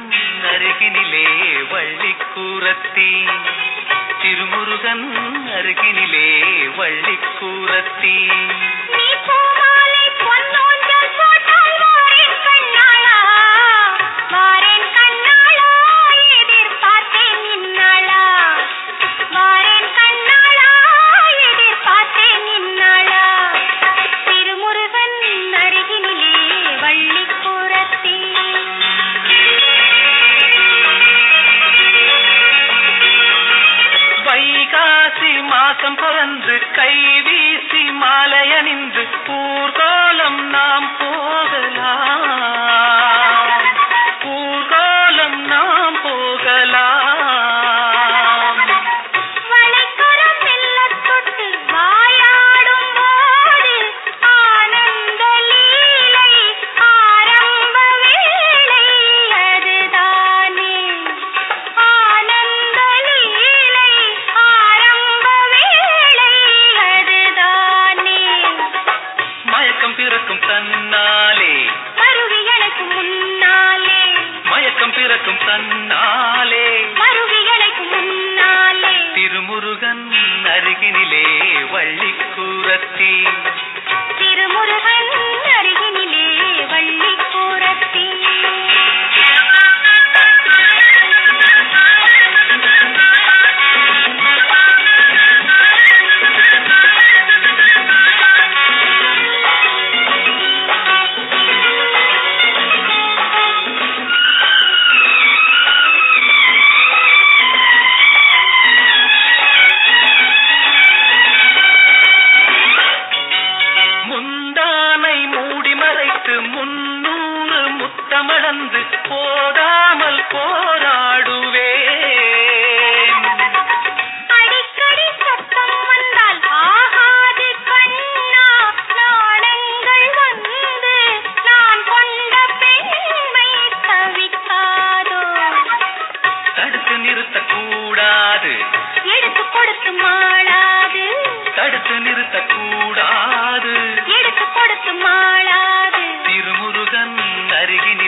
முருகன் அருகினிலே வள்ளி கூரத்தி திருமுருகன் அருகினிலே வள்ளி கூரத்தி நின்று ஊர்கோலம் நாம் போகலாம். பிறக்கும் தன்னாலே. மருவி எனக்கு முன்னாலே. மயக்கம் பிறக்கும் தன்னாலே. முத்தமளந்து போதாமல் போராடுவேன். அடிக்கடி சத்தம் வந்தால் ஆகாது கண்ணா நாணங்கள் வந்து நான் கொண்ட பெண்மை தவிக்காதோ? தடுத்து நிறுத்தக்கூடாது. எடுத்து கொடுத்து மாளாது. தடுத்து நிறுத்தக்கூடாது. எடுத்து கொடுத்து மாளாது. திருமுருகன் அருகினிலே